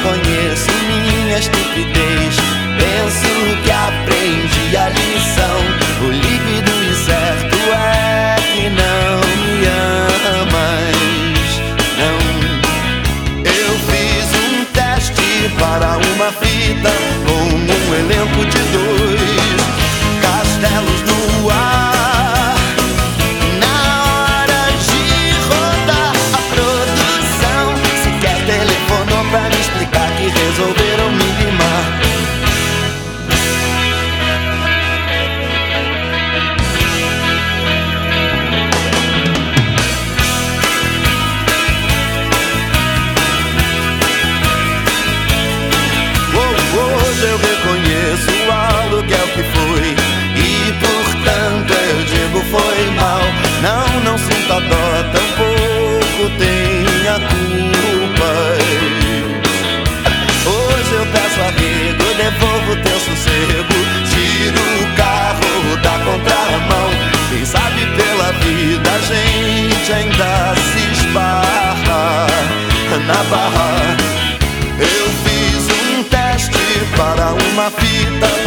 reconheço minha estupidez. Penso que aprendi a lição. O líquido e certo é que não me amas. Não. Eu fiz um teste para uma fita com um elenco de dois. gente ainda se esbarra na barra. Eu fiz um teste para uma fita